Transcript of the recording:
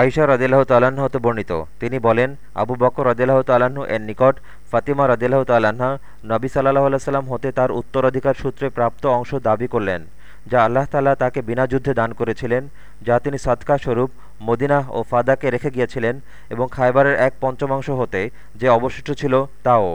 আয়সা রদিল্লাহ তালাহ হতে বর্ণিত। তিনি বলেন, আবু বকর রদিল্লাহ তালাহ এর নিকট, ফাতিমা রদিল্লাহ তালাহা নবী সাল্লাহ আল্লাহ হতে তার উত্তরাধিকার সূত্রে প্রাপ্ত অংশ দাবি করলেন, যা আল্লাহ তাল্লাহ তাকে বিনা যুদ্ধে দান করেছিলেন, যা তিনি সৎকা স্বরূপ মদিনা ও ফাদাকে রেখে গিয়েছিলেন এবং খাইবারের এক পঞ্চমাংশ হতে যে অবশিষ্ট ছিল তাও।